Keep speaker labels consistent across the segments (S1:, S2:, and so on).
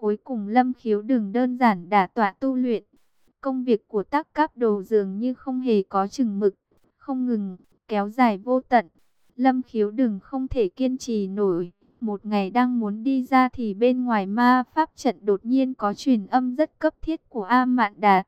S1: Cuối cùng Lâm Khiếu đừng đơn giản đả tọa tu luyện. Công việc của tác cáp đồ dường như không hề có chừng mực, không ngừng, kéo dài vô tận. Lâm Khiếu đừng không thể kiên trì nổi. Một ngày đang muốn đi ra thì bên ngoài ma pháp trận đột nhiên có truyền âm rất cấp thiết của A Mạn Đạt.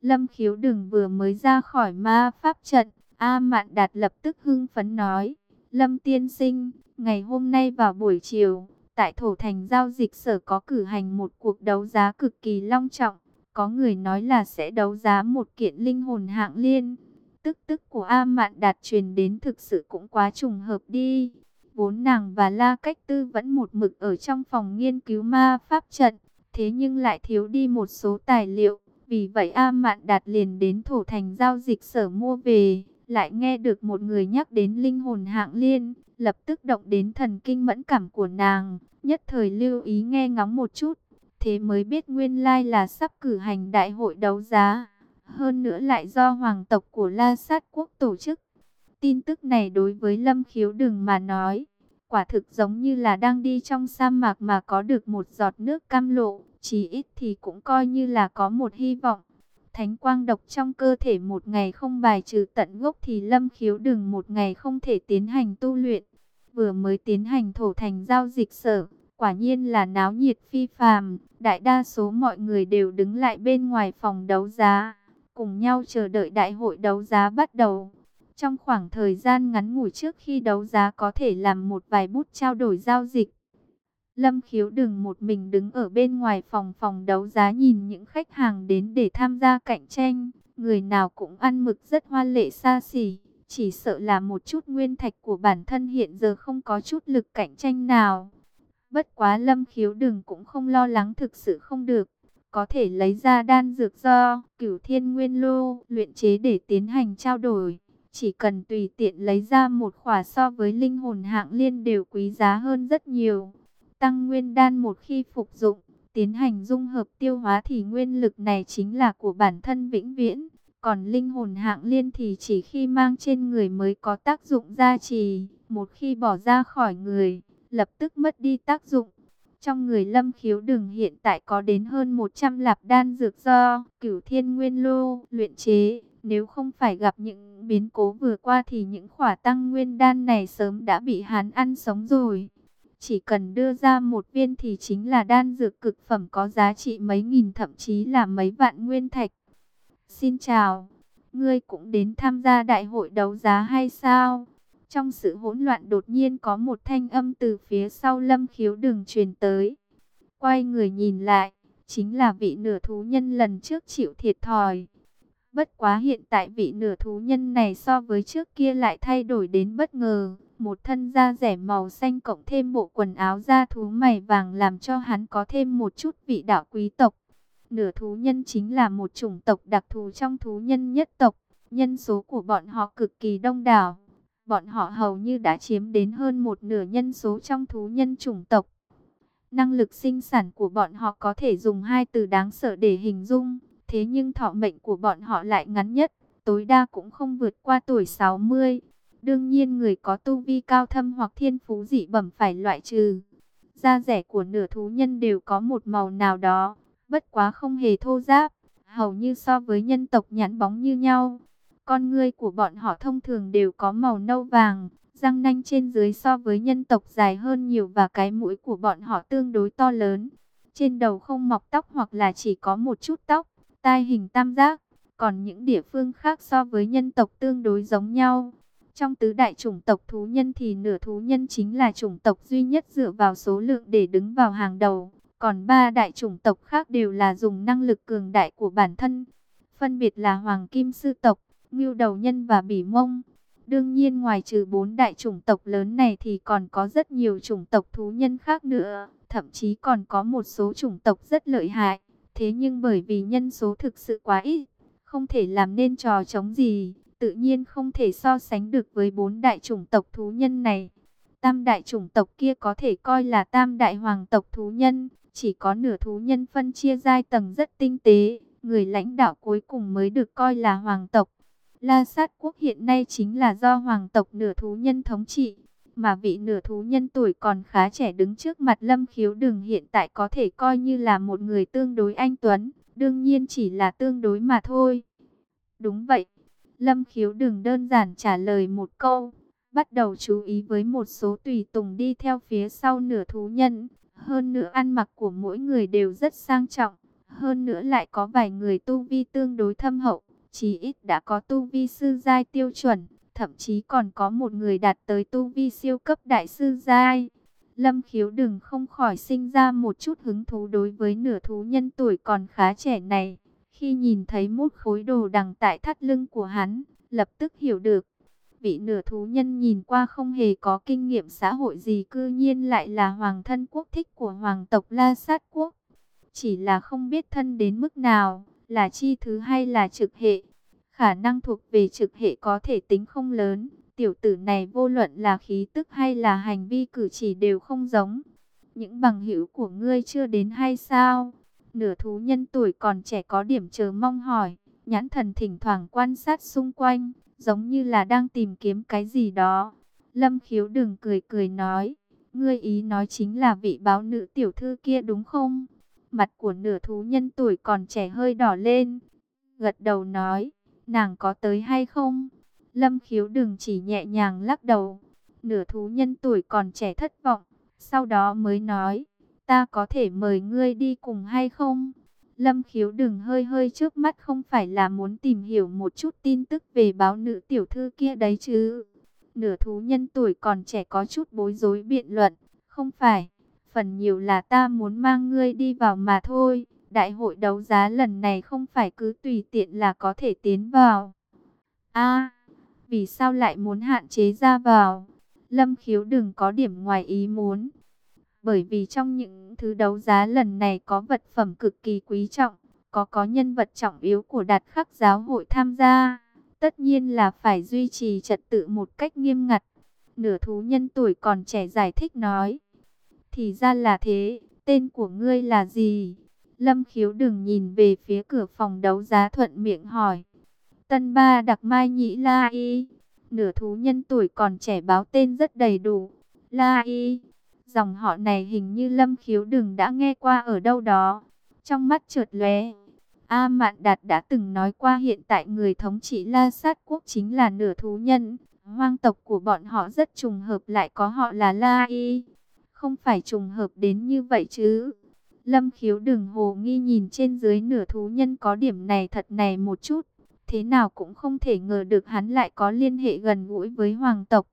S1: Lâm Khiếu đừng vừa mới ra khỏi ma pháp trận, A Mạn Đạt lập tức hưng phấn nói, Lâm Tiên Sinh, ngày hôm nay vào buổi chiều, tại Thổ Thành Giao dịch sở có cử hành một cuộc đấu giá cực kỳ long trọng. Có người nói là sẽ đấu giá một kiện linh hồn hạng liên. Tức tức của A Mạn Đạt truyền đến thực sự cũng quá trùng hợp đi. Vốn nàng và La Cách Tư vẫn một mực ở trong phòng nghiên cứu ma pháp trận. Thế nhưng lại thiếu đi một số tài liệu. Vì vậy A Mạn Đạt liền đến Thổ Thành Giao dịch sở mua về. Lại nghe được một người nhắc đến linh hồn hạng liên. Lập tức động đến thần kinh mẫn cảm của nàng. Nhất thời lưu ý nghe ngóng một chút. Thế mới biết nguyên lai là sắp cử hành đại hội đấu giá. Hơn nữa lại do hoàng tộc của La Sát Quốc tổ chức. Tin tức này đối với Lâm Khiếu Đừng mà nói. Quả thực giống như là đang đi trong sa mạc mà có được một giọt nước cam lộ. Chỉ ít thì cũng coi như là có một hy vọng. Thánh quang độc trong cơ thể một ngày không bài trừ tận gốc thì Lâm Khiếu Đừng một ngày không thể tiến hành tu luyện. Vừa mới tiến hành thổ thành giao dịch sở Quả nhiên là náo nhiệt phi phàm, đại đa số mọi người đều đứng lại bên ngoài phòng đấu giá, cùng nhau chờ đợi đại hội đấu giá bắt đầu. Trong khoảng thời gian ngắn ngủi trước khi đấu giá có thể làm một vài bút trao đổi giao dịch. Lâm khiếu đừng một mình đứng ở bên ngoài phòng phòng đấu giá nhìn những khách hàng đến để tham gia cạnh tranh. Người nào cũng ăn mực rất hoa lệ xa xỉ. Chỉ sợ là một chút nguyên thạch của bản thân hiện giờ không có chút lực cạnh tranh nào. Bất quá lâm khiếu đừng cũng không lo lắng thực sự không được. Có thể lấy ra đan dược do cửu thiên nguyên lô luyện chế để tiến hành trao đổi. Chỉ cần tùy tiện lấy ra một khỏa so với linh hồn hạng liên đều quý giá hơn rất nhiều. Tăng nguyên đan một khi phục dụng, tiến hành dung hợp tiêu hóa thì nguyên lực này chính là của bản thân vĩnh viễn. Còn linh hồn hạng liên thì chỉ khi mang trên người mới có tác dụng gia trì, một khi bỏ ra khỏi người lập tức mất đi tác dụng. Trong người lâm khiếu đường hiện tại có đến hơn 100 lạp đan dược do cửu thiên nguyên lô luyện chế. Nếu không phải gặp những biến cố vừa qua thì những khỏa tăng nguyên đan này sớm đã bị hắn ăn sống rồi. Chỉ cần đưa ra một viên thì chính là đan dược cực phẩm có giá trị mấy nghìn thậm chí là mấy vạn nguyên thạch. Xin chào, ngươi cũng đến tham gia đại hội đấu giá hay sao? Trong sự hỗn loạn đột nhiên có một thanh âm từ phía sau lâm khiếu đường truyền tới. Quay người nhìn lại, chính là vị nửa thú nhân lần trước chịu thiệt thòi. Bất quá hiện tại vị nửa thú nhân này so với trước kia lại thay đổi đến bất ngờ. Một thân da rẻ màu xanh cộng thêm bộ quần áo da thú mày vàng làm cho hắn có thêm một chút vị đạo quý tộc. Nửa thú nhân chính là một chủng tộc đặc thù trong thú nhân nhất tộc. Nhân số của bọn họ cực kỳ đông đảo bọn họ hầu như đã chiếm đến hơn một nửa nhân số trong thú nhân chủng tộc. Năng lực sinh sản của bọn họ có thể dùng hai từ đáng sợ để hình dung, thế nhưng thọ mệnh của bọn họ lại ngắn nhất, tối đa cũng không vượt qua tuổi 60. Đương nhiên người có tu vi cao thâm hoặc thiên phú dị bẩm phải loại trừ. Da rẻ của nửa thú nhân đều có một màu nào đó, bất quá không hề thô ráp, hầu như so với nhân tộc nhãn bóng như nhau. Con ngươi của bọn họ thông thường đều có màu nâu vàng, răng nanh trên dưới so với nhân tộc dài hơn nhiều và cái mũi của bọn họ tương đối to lớn. Trên đầu không mọc tóc hoặc là chỉ có một chút tóc, tai hình tam giác, còn những địa phương khác so với nhân tộc tương đối giống nhau. Trong tứ đại chủng tộc thú nhân thì nửa thú nhân chính là chủng tộc duy nhất dựa vào số lượng để đứng vào hàng đầu. Còn ba đại chủng tộc khác đều là dùng năng lực cường đại của bản thân. Phân biệt là Hoàng Kim Sư tộc, ngưu đầu nhân và bỉ mông. Đương nhiên ngoài trừ bốn đại chủng tộc lớn này thì còn có rất nhiều chủng tộc thú nhân khác nữa, thậm chí còn có một số chủng tộc rất lợi hại. Thế nhưng bởi vì nhân số thực sự quá ít, không thể làm nên trò chống gì, tự nhiên không thể so sánh được với bốn đại chủng tộc thú nhân này. Tam đại chủng tộc kia có thể coi là tam đại hoàng tộc thú nhân, chỉ có nửa thú nhân phân chia giai tầng rất tinh tế, người lãnh đạo cuối cùng mới được coi là hoàng tộc. La sát quốc hiện nay chính là do hoàng tộc nửa thú nhân thống trị. Mà vị nửa thú nhân tuổi còn khá trẻ đứng trước mặt Lâm Khiếu đường hiện tại có thể coi như là một người tương đối anh Tuấn, đương nhiên chỉ là tương đối mà thôi. Đúng vậy, Lâm Khiếu đường đơn giản trả lời một câu, bắt đầu chú ý với một số tùy tùng đi theo phía sau nửa thú nhân. Hơn nữa ăn mặc của mỗi người đều rất sang trọng, hơn nữa lại có vài người tu vi tương đối thâm hậu, chí ít đã có tu vi sư giai tiêu chuẩn, thậm chí còn có một người đạt tới tu vi siêu cấp đại sư giai. Lâm khiếu đừng không khỏi sinh ra một chút hứng thú đối với nửa thú nhân tuổi còn khá trẻ này. Khi nhìn thấy một khối đồ đằng tại thắt lưng của hắn, lập tức hiểu được. Vị nửa thú nhân nhìn qua không hề có kinh nghiệm xã hội gì cư nhiên lại là hoàng thân quốc thích của hoàng tộc La Sát Quốc. Chỉ là không biết thân đến mức nào, là chi thứ hay là trực hệ. Khả năng thuộc về trực hệ có thể tính không lớn. Tiểu tử này vô luận là khí tức hay là hành vi cử chỉ đều không giống. Những bằng hữu của ngươi chưa đến hay sao? Nửa thú nhân tuổi còn trẻ có điểm chờ mong hỏi. Nhãn thần thỉnh thoảng quan sát xung quanh, giống như là đang tìm kiếm cái gì đó. Lâm khiếu đừng cười cười nói. Ngươi ý nói chính là vị báo nữ tiểu thư kia đúng không? Mặt của nửa thú nhân tuổi còn trẻ hơi đỏ lên. Gật đầu nói, nàng có tới hay không? Lâm khiếu đừng chỉ nhẹ nhàng lắc đầu. Nửa thú nhân tuổi còn trẻ thất vọng. Sau đó mới nói, ta có thể mời ngươi đi cùng hay không? Lâm khiếu đừng hơi hơi trước mắt không phải là muốn tìm hiểu một chút tin tức về báo nữ tiểu thư kia đấy chứ. Nửa thú nhân tuổi còn trẻ có chút bối rối biện luận, không phải phần nhiều là ta muốn mang ngươi đi vào mà thôi. Đại hội đấu giá lần này không phải cứ tùy tiện là có thể tiến vào. a vì sao lại muốn hạn chế ra vào? Lâm khiếu đừng có điểm ngoài ý muốn. Bởi vì trong những thứ đấu giá lần này có vật phẩm cực kỳ quý trọng, có có nhân vật trọng yếu của đạt khắc giáo hội tham gia. Tất nhiên là phải duy trì trật tự một cách nghiêm ngặt. Nửa thú nhân tuổi còn trẻ giải thích nói. Thì ra là thế, tên của ngươi là gì? Lâm khiếu đừng nhìn về phía cửa phòng đấu giá thuận miệng hỏi. Tân ba đặc mai nhĩ la y. Nửa thú nhân tuổi còn trẻ báo tên rất đầy đủ. La y. Dòng họ này hình như Lâm khiếu đừng đã nghe qua ở đâu đó. Trong mắt trượt lóe. A Mạn Đạt đã từng nói qua hiện tại người thống trị La Sát Quốc chính là nửa thú nhân. Hoang tộc của bọn họ rất trùng hợp, lại có họ là La Y. Không phải trùng hợp đến như vậy chứ. Lâm khiếu đừng hồ nghi nhìn trên dưới nửa thú nhân có điểm này thật này một chút. Thế nào cũng không thể ngờ được hắn lại có liên hệ gần gũi với hoàng tộc.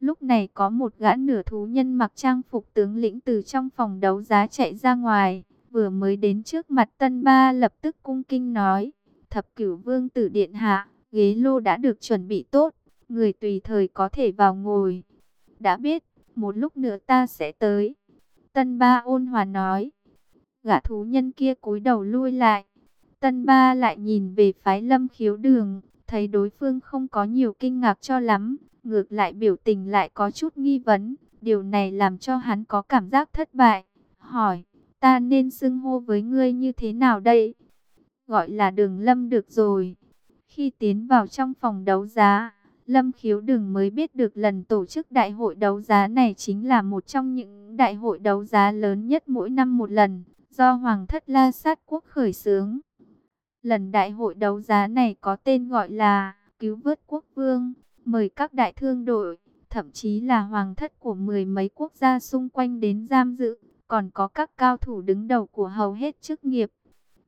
S1: Lúc này có một gã nửa thú nhân mặc trang phục tướng lĩnh từ trong phòng đấu giá chạy ra ngoài. Vừa mới đến trước mặt tân ba lập tức cung kinh nói. Thập cửu vương tử điện hạ, ghế lô đã được chuẩn bị tốt. Người tùy thời có thể vào ngồi. Đã biết, một lúc nữa ta sẽ tới. Tân ba ôn hòa nói. Gã thú nhân kia cúi đầu lui lại. Tân ba lại nhìn về phái lâm khiếu đường. Thấy đối phương không có nhiều kinh ngạc cho lắm. Ngược lại biểu tình lại có chút nghi vấn. Điều này làm cho hắn có cảm giác thất bại. Hỏi, ta nên xưng hô với ngươi như thế nào đây? Gọi là đường lâm được rồi. Khi tiến vào trong phòng đấu giá, Lâm Khiếu Đừng mới biết được lần tổ chức đại hội đấu giá này chính là một trong những đại hội đấu giá lớn nhất mỗi năm một lần, do Hoàng thất La Sát Quốc khởi xướng. Lần đại hội đấu giá này có tên gọi là Cứu vớt Quốc Vương, mời các đại thương đội, thậm chí là hoàng thất của mười mấy quốc gia xung quanh đến giam giữ, còn có các cao thủ đứng đầu của hầu hết chức nghiệp.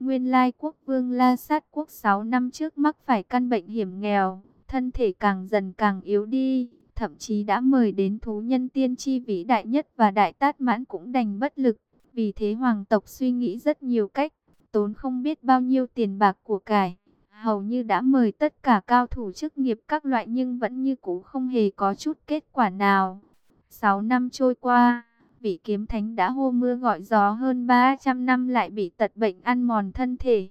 S1: Nguyên lai quốc vương La Sát Quốc 6 năm trước mắc phải căn bệnh hiểm nghèo thân thể càng dần càng yếu đi, thậm chí đã mời đến thú nhân tiên tri vĩ đại nhất và đại tát mãn cũng đành bất lực. Vì thế hoàng tộc suy nghĩ rất nhiều cách, tốn không biết bao nhiêu tiền bạc của cải. Hầu như đã mời tất cả cao thủ chức nghiệp các loại nhưng vẫn như cũ không hề có chút kết quả nào. 6 năm trôi qua, vị kiếm thánh đã hô mưa gọi gió hơn 300 năm lại bị tật bệnh ăn mòn thân thể.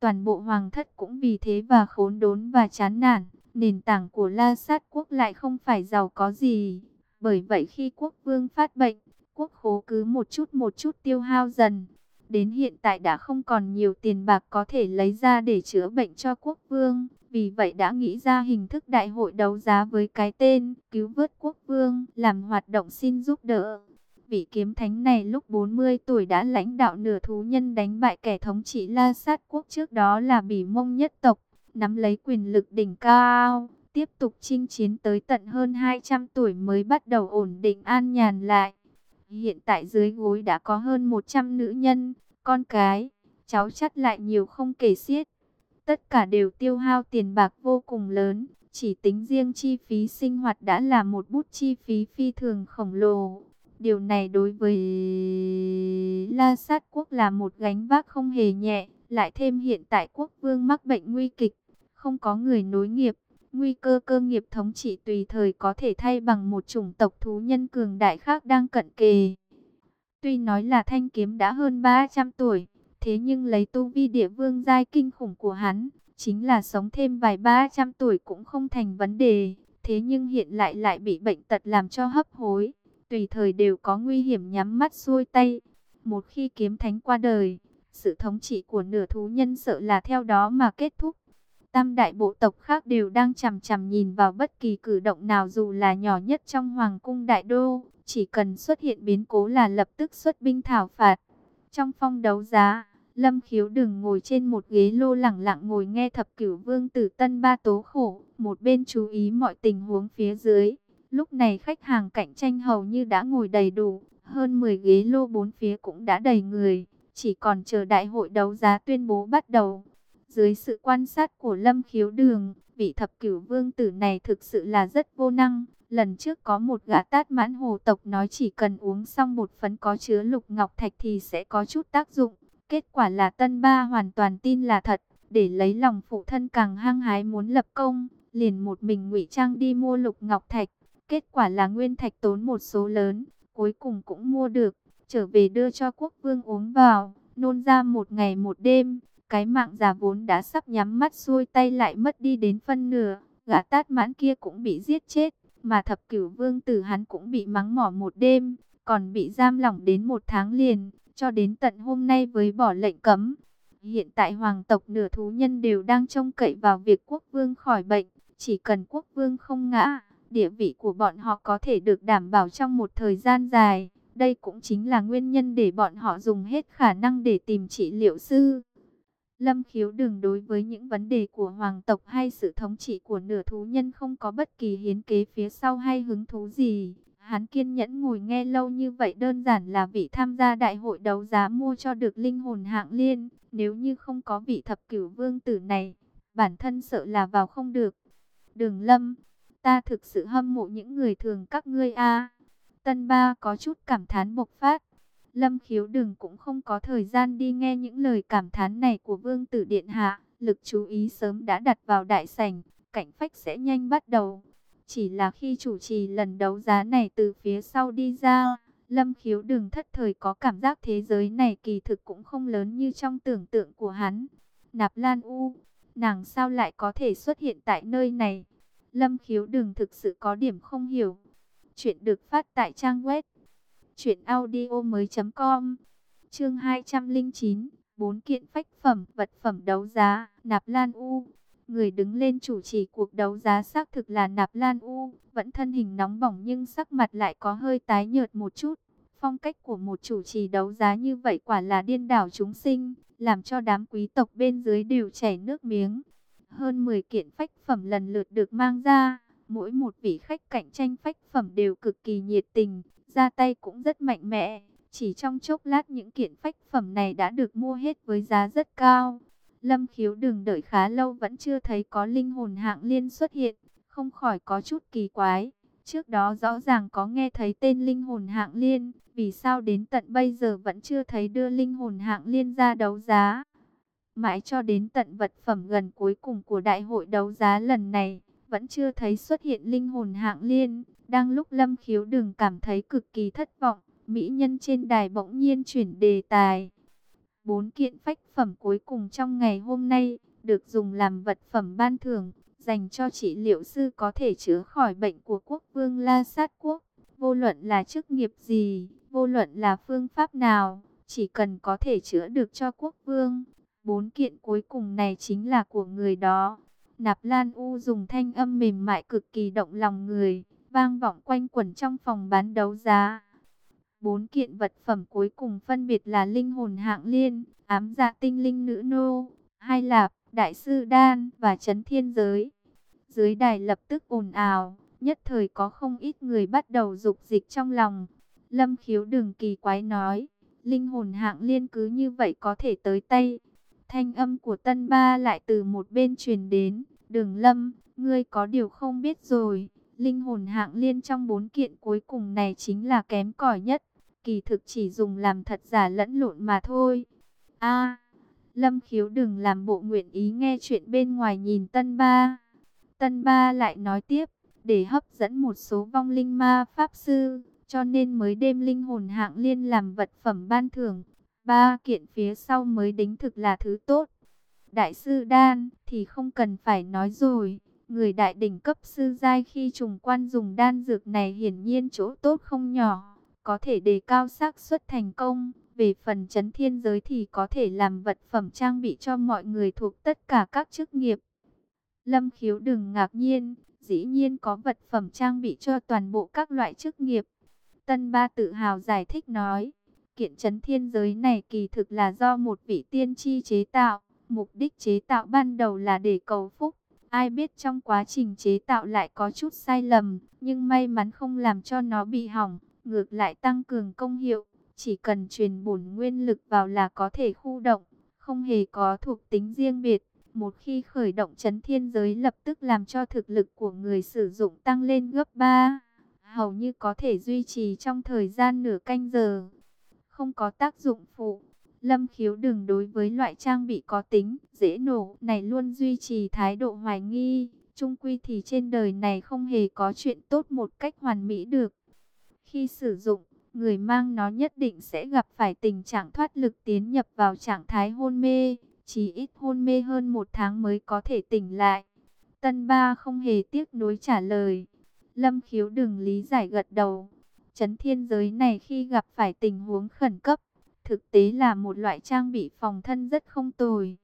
S1: Toàn bộ hoàng thất cũng vì thế và khốn đốn và chán nản. Nền tảng của La Sát quốc lại không phải giàu có gì. Bởi vậy khi quốc vương phát bệnh, quốc khố cứ một chút một chút tiêu hao dần. Đến hiện tại đã không còn nhiều tiền bạc có thể lấy ra để chữa bệnh cho quốc vương. Vì vậy đã nghĩ ra hình thức đại hội đấu giá với cái tên Cứu vớt quốc vương làm hoạt động xin giúp đỡ. Vị kiếm thánh này lúc 40 tuổi đã lãnh đạo nửa thú nhân đánh bại kẻ thống trị La Sát quốc trước đó là Bỉ Mông nhất tộc, nắm lấy quyền lực đỉnh cao, tiếp tục chinh chiến tới tận hơn 200 tuổi mới bắt đầu ổn định an nhàn lại. Hiện tại dưới gối đã có hơn 100 nữ nhân, con cái, cháu chắt lại nhiều không kể xiết. Tất cả đều tiêu hao tiền bạc vô cùng lớn, chỉ tính riêng chi phí sinh hoạt đã là một bút chi phí phi thường khổng lồ. Điều này đối với La Sát quốc là một gánh vác không hề nhẹ, lại thêm hiện tại quốc vương mắc bệnh nguy kịch, không có người nối nghiệp, nguy cơ cơ nghiệp thống trị tùy thời có thể thay bằng một chủng tộc thú nhân cường đại khác đang cận kề. Tuy nói là thanh kiếm đã hơn 300 tuổi, thế nhưng lấy tu vi địa vương giai kinh khủng của hắn, chính là sống thêm vài 300 tuổi cũng không thành vấn đề, thế nhưng hiện lại lại bị bệnh tật làm cho hấp hối tùy thời đều có nguy hiểm nhắm mắt xuôi tay. Một khi kiếm thánh qua đời, sự thống trị của nửa thú nhân sợ là theo đó mà kết thúc. Tam đại bộ tộc khác đều đang chằm chằm nhìn vào bất kỳ cử động nào dù là nhỏ nhất trong hoàng cung đại đô, chỉ cần xuất hiện biến cố là lập tức xuất binh thảo phạt. Trong phong đấu giá, Lâm Khiếu đừng ngồi trên một ghế lô lẳng lặng ngồi nghe thập cửu vương tử tân ba tố khổ, một bên chú ý mọi tình huống phía dưới. Lúc này khách hàng cạnh tranh hầu như đã ngồi đầy đủ, hơn 10 ghế lô bốn phía cũng đã đầy người, chỉ còn chờ đại hội đấu giá tuyên bố bắt đầu. Dưới sự quan sát của Lâm Khiếu Đường, vị thập cửu vương tử này thực sự là rất vô năng. Lần trước có một gã tát mãn hồ tộc nói chỉ cần uống xong một phấn có chứa lục ngọc thạch thì sẽ có chút tác dụng. Kết quả là tân ba hoàn toàn tin là thật, để lấy lòng phụ thân càng hăng hái muốn lập công, liền một mình ngụy trang đi mua lục ngọc thạch. Kết quả là nguyên thạch tốn một số lớn, cuối cùng cũng mua được, trở về đưa cho quốc vương uống vào, nôn ra một ngày một đêm. Cái mạng già vốn đã sắp nhắm mắt xuôi tay lại mất đi đến phân nửa, gã tát mãn kia cũng bị giết chết, mà thập cửu vương tử hắn cũng bị mắng mỏ một đêm, còn bị giam lỏng đến một tháng liền, cho đến tận hôm nay với bỏ lệnh cấm. Hiện tại hoàng tộc nửa thú nhân đều đang trông cậy vào việc quốc vương khỏi bệnh, chỉ cần quốc vương không ngã địa vị của bọn họ có thể được đảm bảo trong một thời gian dài. Đây cũng chính là nguyên nhân để bọn họ dùng hết khả năng để tìm trị liệu sư. Lâm khiếu đừng đối với những vấn đề của hoàng tộc hay sự thống trị của nửa thú nhân không có bất kỳ hiến kế phía sau hay hứng thú gì. Hắn kiên nhẫn ngồi nghe lâu như vậy đơn giản là vị tham gia đại hội đấu giá mua cho được linh hồn hạng liên. Nếu như không có vị thập cửu vương tử này, bản thân sợ là vào không được. Đường lâm, Ta thực sự hâm mộ những người thường các ngươi a. Tân ba có chút cảm thán bộc phát. Lâm khiếu đừng cũng không có thời gian đi nghe những lời cảm thán này của vương tử điện hạ. Lực chú ý sớm đã đặt vào đại sảnh, cảnh phách sẽ nhanh bắt đầu. Chỉ là khi chủ trì lần đấu giá này từ phía sau đi ra, Lâm khiếu đừng thất thời có cảm giác thế giới này kỳ thực cũng không lớn như trong tưởng tượng của hắn. Nạp Lan U, nàng sao lại có thể xuất hiện tại nơi này? Lâm khiếu đừng thực sự có điểm không hiểu. Chuyện được phát tại trang web audio mới com. Chương 209 Bốn kiện phách phẩm, vật phẩm đấu giá, Nạp Lan U. Người đứng lên chủ trì cuộc đấu giá xác thực là Nạp Lan U Vẫn thân hình nóng bỏng nhưng sắc mặt lại có hơi tái nhợt một chút. Phong cách của một chủ trì đấu giá như vậy quả là điên đảo chúng sinh Làm cho đám quý tộc bên dưới đều chảy nước miếng. Hơn 10 kiện phách phẩm lần lượt được mang ra, mỗi một vị khách cạnh tranh phách phẩm đều cực kỳ nhiệt tình, ra tay cũng rất mạnh mẽ. Chỉ trong chốc lát những kiện phách phẩm này đã được mua hết với giá rất cao. Lâm khiếu đừng đợi khá lâu vẫn chưa thấy có linh hồn hạng liên xuất hiện, không khỏi có chút kỳ quái. Trước đó rõ ràng có nghe thấy tên linh hồn hạng liên, vì sao đến tận bây giờ vẫn chưa thấy đưa linh hồn hạng liên ra đấu giá. Mãi cho đến tận vật phẩm gần cuối cùng của đại hội đấu giá lần này, vẫn chưa thấy xuất hiện linh hồn hạng liên. Đang lúc Lâm Khiếu đừng cảm thấy cực kỳ thất vọng, mỹ nhân trên đài bỗng nhiên chuyển đề tài. Bốn kiện phách phẩm cuối cùng trong ngày hôm nay, được dùng làm vật phẩm ban thưởng, dành cho trị liệu sư có thể chữa khỏi bệnh của quốc vương La Sát Quốc. Vô luận là chức nghiệp gì, vô luận là phương pháp nào, chỉ cần có thể chữa được cho quốc vương, Bốn kiện cuối cùng này chính là của người đó. Nạp Lan U dùng thanh âm mềm mại cực kỳ động lòng người, vang vọng quanh quẩn trong phòng bán đấu giá. Bốn kiện vật phẩm cuối cùng phân biệt là linh hồn hạng liên, ám dạ tinh linh nữ nô, hai lạp, đại sư đan và chấn thiên giới. Dưới đài lập tức ồn ào, nhất thời có không ít người bắt đầu dục dịch trong lòng. Lâm khiếu đừng kỳ quái nói, linh hồn hạng liên cứ như vậy có thể tới tay. Thanh âm của tân ba lại từ một bên truyền đến, đường lâm, ngươi có điều không biết rồi. Linh hồn hạng liên trong bốn kiện cuối cùng này chính là kém cỏi nhất. Kỳ thực chỉ dùng làm thật giả lẫn lộn mà thôi. a Lâm khiếu đừng làm bộ nguyện ý nghe chuyện bên ngoài nhìn tân ba. Tân ba lại nói tiếp, để hấp dẫn một số vong linh ma pháp sư, cho nên mới đem linh hồn hạng liên làm vật phẩm ban thưởng. Ba kiện phía sau mới đính thực là thứ tốt. Đại sư Đan thì không cần phải nói rồi. Người đại đỉnh cấp sư giai khi trùng quan dùng đan dược này hiển nhiên chỗ tốt không nhỏ. Có thể đề cao xác suất thành công. Về phần chấn thiên giới thì có thể làm vật phẩm trang bị cho mọi người thuộc tất cả các chức nghiệp. Lâm khiếu đừng ngạc nhiên, dĩ nhiên có vật phẩm trang bị cho toàn bộ các loại chức nghiệp. Tân Ba tự hào giải thích nói, kiện chấn thiên giới này kỳ thực là do một vị tiên tri chế tạo. Mục đích chế tạo ban đầu là để cầu phúc. Ai biết trong quá trình chế tạo lại có chút sai lầm, nhưng may mắn không làm cho nó bị hỏng, ngược lại tăng cường công hiệu. Chỉ cần truyền bổn nguyên lực vào là có thể khu động, không hề có thuộc tính riêng biệt. Một khi khởi động chấn thiên giới lập tức làm cho thực lực của người sử dụng tăng lên gấp 3. Hầu như có thể duy trì trong thời gian nửa canh giờ. Không có tác dụng phụ. Lâm khiếu đừng đối với loại trang bị có tính, dễ nổ này luôn duy trì thái độ hoài nghi. Trung quy thì trên đời này không hề có chuyện tốt một cách hoàn mỹ được. Khi sử dụng, người mang nó nhất định sẽ gặp phải tình trạng thoát lực tiến nhập vào trạng thái hôn mê, chỉ ít hôn mê hơn một tháng mới có thể tỉnh lại. Tân ba không hề tiếc nuối trả lời. Lâm khiếu đừng lý giải gật đầu. Chấn thiên giới này khi gặp phải tình huống khẩn cấp, thực tế là một loại trang bị phòng thân rất không tồi.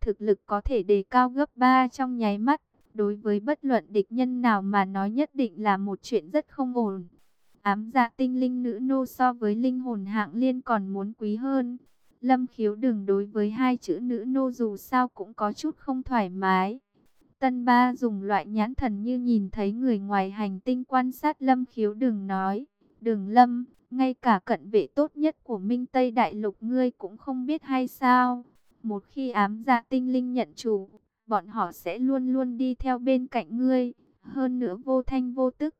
S1: Thực lực có thể đề cao gấp 3 trong nháy mắt. Đối với bất luận địch nhân nào mà nói nhất định là một chuyện rất không ổn. Ám dạ tinh linh nữ nô so với linh hồn hạng liên còn muốn quý hơn. Lâm khiếu đừng đối với hai chữ nữ nô dù sao cũng có chút không thoải mái. Tân ba dùng loại nhãn thần như nhìn thấy người ngoài hành tinh quan sát lâm khiếu đừng nói. Đừng lâm, ngay cả cận vệ tốt nhất của Minh Tây Đại Lục ngươi cũng không biết hay sao. Một khi ám dạ tinh linh nhận chủ, bọn họ sẽ luôn luôn đi theo bên cạnh ngươi. Hơn nữa vô thanh vô tức,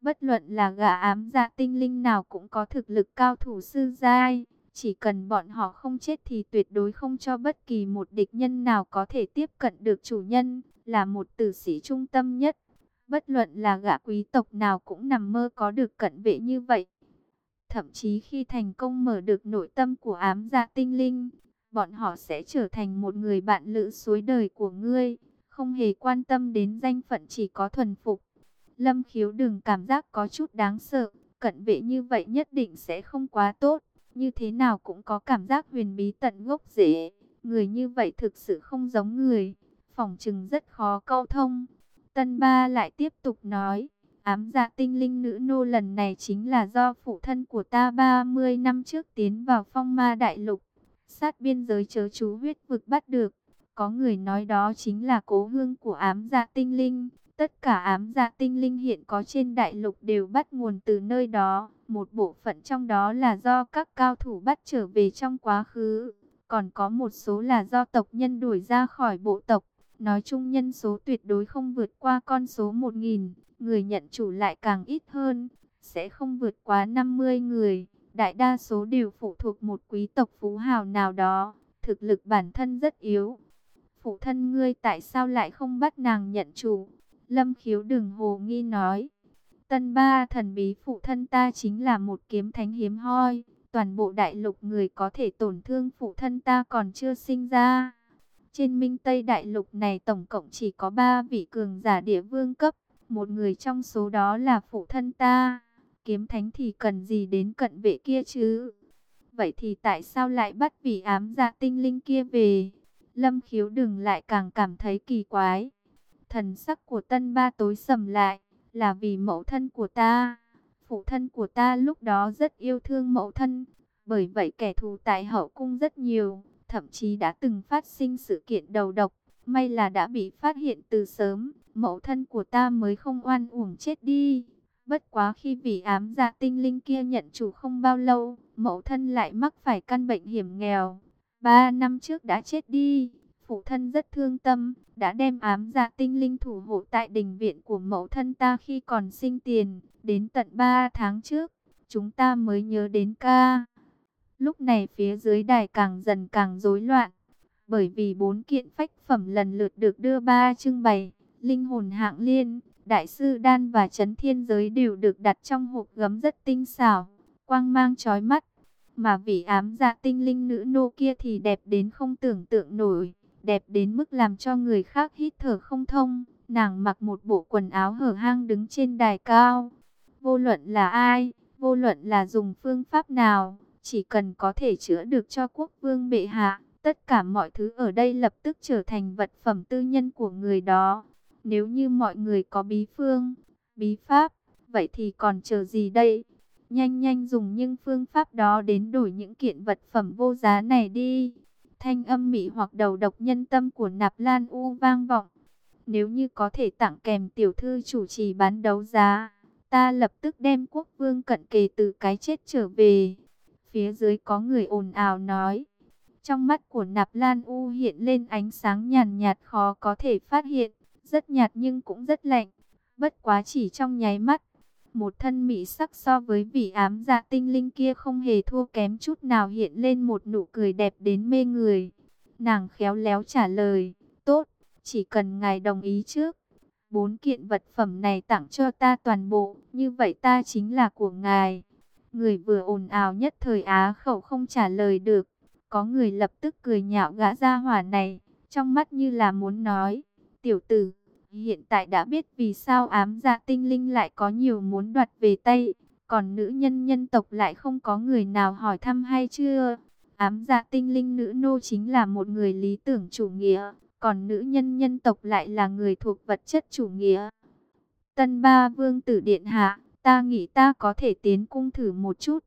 S1: Bất luận là gã ám dạ tinh linh nào cũng có thực lực cao thủ sư giai. Chỉ cần bọn họ không chết thì tuyệt đối không cho bất kỳ một địch nhân nào có thể tiếp cận được chủ nhân, là một tử sĩ trung tâm nhất. Bất luận là gã quý tộc nào cũng nằm mơ có được cận vệ như vậy. Thậm chí khi thành công mở được nội tâm của ám dạ tinh linh, bọn họ sẽ trở thành một người bạn lữ suối đời của ngươi, không hề quan tâm đến danh phận chỉ có thuần phục. Lâm khiếu đừng cảm giác có chút đáng sợ, cận vệ như vậy nhất định sẽ không quá tốt, như thế nào cũng có cảm giác huyền bí tận gốc rễ. Người như vậy thực sự không giống người, phòng trừng rất khó câu thông. Tân Ba lại tiếp tục nói, ám dạ tinh linh nữ nô lần này chính là do phụ thân của ta 30 năm trước tiến vào phong ma đại lục, sát biên giới chớ chú huyết vực bắt được. Có người nói đó chính là cố hương của ám dạ tinh linh. Tất cả ám dạ tinh linh hiện có trên đại lục đều bắt nguồn từ nơi đó. Một bộ phận trong đó là do các cao thủ bắt trở về trong quá khứ. Còn có một số là do tộc nhân đuổi ra khỏi bộ tộc. Nói chung nhân số tuyệt đối không vượt qua con số 1.000. Người nhận chủ lại càng ít hơn. Sẽ không vượt quá 50 người. Đại đa số đều phụ thuộc một quý tộc phú hào nào đó. Thực lực bản thân rất yếu. Phụ thân ngươi tại sao lại không bắt nàng nhận chủ? Lâm khiếu đừng hồ nghi nói. Tân ba thần bí phụ thân ta chính là một kiếm thánh hiếm hoi. Toàn bộ đại lục người có thể tổn thương phụ thân ta còn chưa sinh ra. Trên minh Tây đại lục này tổng cộng chỉ có ba vị cường giả địa vương cấp. Một người trong số đó là phụ thân ta. Kiếm thánh thì cần gì đến cận vệ kia chứ? Vậy thì tại sao lại bắt vị ám dạ tinh linh kia về? Lâm khiếu đừng lại càng cảm thấy kỳ quái. Thần sắc của tân ba tối sầm lại, là vì mẫu thân của ta. Phụ thân của ta lúc đó rất yêu thương mẫu thân, bởi vậy kẻ thù tại hậu cung rất nhiều, thậm chí đã từng phát sinh sự kiện đầu độc. May là đã bị phát hiện từ sớm, mẫu thân của ta mới không oan uổng chết đi. Bất quá khi vị ám dạ tinh linh kia nhận chủ không bao lâu, mẫu thân lại mắc phải căn bệnh hiểm nghèo. Ba năm trước đã chết đi, phụ thân rất thương tâm, đã đem ám dạ tinh linh thủ hộ tại đình viện của mẫu thân ta khi còn sinh tiền. Đến tận ba tháng trước, chúng ta mới nhớ đến ca. Lúc này phía dưới đài càng dần càng rối loạn, bởi vì bốn kiện phách phẩm lần lượt được đưa ba trưng bày, linh hồn hạng liên, đại sư đan và chấn thiên giới đều được đặt trong hộp gấm rất tinh xảo, quang mang chói mắt. Mà vị ám dạ tinh linh nữ nô kia thì đẹp đến không tưởng tượng nổi, đẹp đến mức làm cho người khác hít thở không thông. Nàng mặc một bộ quần áo hở hang đứng trên đài cao. Vô luận là ai, vô luận là dùng phương pháp nào, chỉ cần có thể chữa được cho quốc vương bệ hạ, tất cả mọi thứ ở đây lập tức trở thành vật phẩm tư nhân của người đó. Nếu như mọi người có bí phương, bí pháp, vậy thì còn chờ gì đây? Nhanh nhanh dùng những phương pháp đó đến đổi những kiện vật phẩm vô giá này đi. Thanh âm mị hoặc đầu độc nhân tâm của Nạp Lan U vang vọng. Nếu như có thể tặng kèm tiểu thư chủ trì bán đấu giá, ta lập tức đem quốc vương cận kề từ cái chết trở về. Phía dưới có người ồn ào nói. Trong mắt của Nạp Lan U hiện lên ánh sáng nhàn nhạt khó có thể phát hiện, rất nhạt nhưng cũng rất lạnh. Bất quá chỉ trong nháy mắt, một thân mỹ sắc so với vị ám dạ tinh linh kia không hề thua kém chút nào hiện lên một nụ cười đẹp đến mê người. Nàng khéo léo trả lời, tốt, chỉ cần ngài đồng ý trước. Bốn kiện vật phẩm này tặng cho ta toàn bộ, như vậy ta chính là của ngài. Người vừa ồn ào nhất thời á khẩu không trả lời được. Có người lập tức cười nhạo gã gia hỏa này, trong mắt như là muốn nói, tiểu tử, hiện tại đã biết vì sao ám dạ tinh linh lại có nhiều muốn đoạt về tay, còn nữ nhân nhân tộc lại không có người nào hỏi thăm hay chưa. Ám dạ tinh linh nữ nô chính là một người lý tưởng chủ nghĩa, còn nữ nhân nhân tộc lại là người thuộc vật chất chủ nghĩa. Tân ba vương tử điện hạ, ta nghĩ ta có thể tiến cung thử một chút.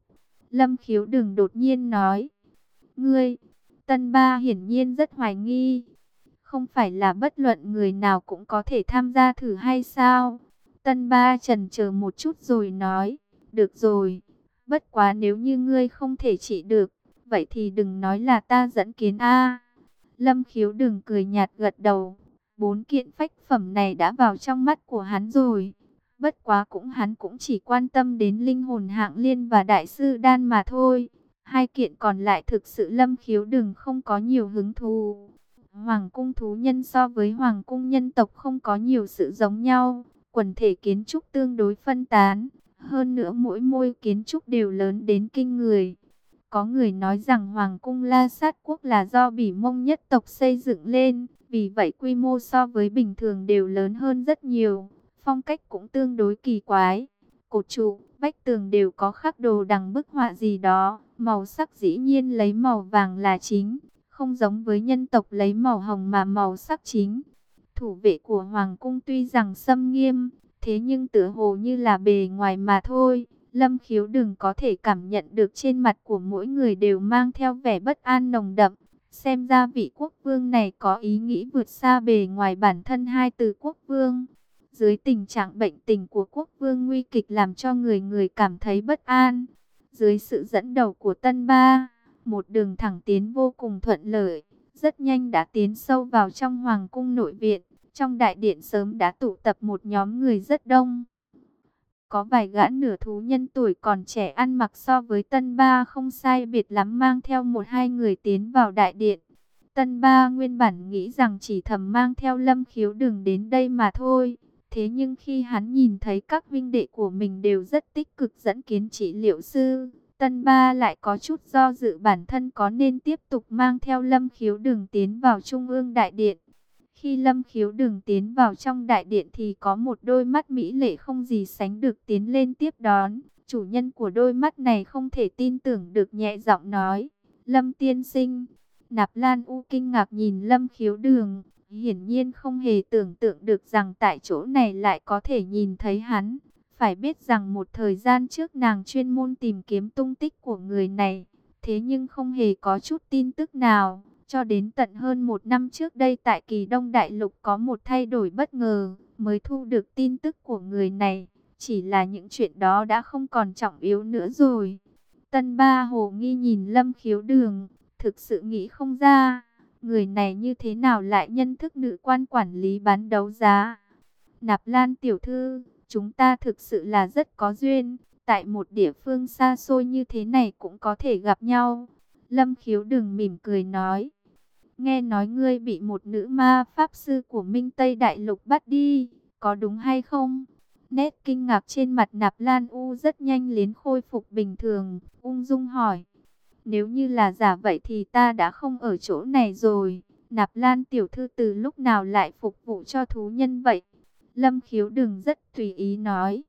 S1: Lâm khiếu đừng đột nhiên nói. Ngươi, tân ba hiển nhiên rất hoài nghi. Không phải là bất luận người nào cũng có thể tham gia thử hay sao? Tân ba trần chờ một chút rồi nói. Được rồi, bất quá nếu như ngươi không thể trị được, vậy thì đừng nói là ta dẫn kiến A. Lâm khiếu đừng cười nhạt gật đầu. Bốn kiện phách phẩm này đã vào trong mắt của hắn rồi. Bất quá cũng hắn cũng chỉ quan tâm đến linh hồn hạng liên và đại sư đan mà thôi. Hai kiện còn lại thực sự lâm khiếu đừng không có nhiều hứng thú. Hoàng cung thú nhân so với hoàng cung nhân tộc không có nhiều sự giống nhau. Quần thể kiến trúc tương đối phân tán. Hơn nữa mỗi môi kiến trúc đều lớn đến kinh người. Có người nói rằng Hoàng cung La Sát Quốc là do bỉ mông nhất tộc xây dựng lên. Vì vậy quy mô so với bình thường đều lớn hơn rất nhiều. Phong cách cũng tương đối kỳ quái. Cột trụ, vách tường đều có khắc đồ đằng bức họa gì đó. Màu sắc dĩ nhiên lấy màu vàng là chính. Không giống với nhân tộc lấy màu hồng mà màu sắc chính. Thủ vệ của Hoàng cung tuy rằng xâm nghiêm, thế nhưng tựa hồ như là bề ngoài mà thôi. Lâm khiếu đừng có thể cảm nhận được trên mặt của mỗi người đều mang theo vẻ bất an nồng đậm. Xem ra vị quốc vương này có ý nghĩ vượt xa bề ngoài bản thân hai từ quốc vương. Dưới tình trạng bệnh tình của quốc vương nguy kịch làm cho người người cảm thấy bất an. Dưới sự dẫn đầu của Tân Ba, một đường thẳng tiến vô cùng thuận lợi, rất nhanh đã tiến sâu vào trong hoàng cung nội viện. Trong đại điện sớm đã tụ tập một nhóm người rất đông. Có vài gã nửa thú nhân tuổi còn trẻ ăn mặc so với Tân Ba không sai biệt lắm mang theo một hai người tiến vào đại điện. Tân Ba nguyên bản nghĩ rằng chỉ thầm mang theo lâm khiếu đường đến đây mà thôi. Thế nhưng khi hắn nhìn thấy các vinh đệ của mình đều rất tích cực dẫn kiến trị liệu sư, Tân Ba lại có chút do dự bản thân có nên tiếp tục mang theo Lâm Khiếu Đường tiến vào Trung ương Đại Điện. Khi Lâm Khiếu Đường tiến vào trong Đại Điện thì có một đôi mắt mỹ lệ không gì sánh được tiến lên tiếp đón. Chủ nhân của đôi mắt này không thể tin tưởng được nhẹ giọng nói. Lâm Tiên Sinh, Nạp Lan U kinh ngạc nhìn Lâm Khiếu Đường, hiển nhiên không hề tưởng tượng được rằng tại chỗ này lại có thể nhìn thấy hắn. Phải biết rằng một thời gian trước nàng chuyên môn tìm kiếm tung tích của người này, thế nhưng không hề có chút tin tức nào. Cho đến tận hơn một năm trước đây tại kỳ Đông Đại Lục có một thay đổi bất ngờ, mới thu được tin tức của người này. Chỉ là những chuyện đó đã không còn trọng yếu nữa rồi. Tân Ba Hồ nghi nhìn Lâm Khiếu Đường, thực sự nghĩ không ra, người này như thế nào lại nhân thức nữ quan quản lý bán đấu giá. Nạp Lan tiểu thư, chúng ta thực sự là rất có duyên, tại một địa phương xa xôi như thế này cũng có thể gặp nhau. Lâm Khiếu Đường mỉm cười nói, nghe nói ngươi bị một nữ ma pháp sư của Minh Tây Đại Lục bắt đi, có đúng hay không? Nét kinh ngạc trên mặt Nạp Lan U rất nhanh liền khôi phục bình thường, ung dung hỏi. Nếu như là giả vậy thì ta đã không ở chỗ này rồi. Nạp Lan tiểu thư từ lúc nào lại phục vụ cho thú nhân vậy? Lâm khiếu đừng rất tùy ý nói.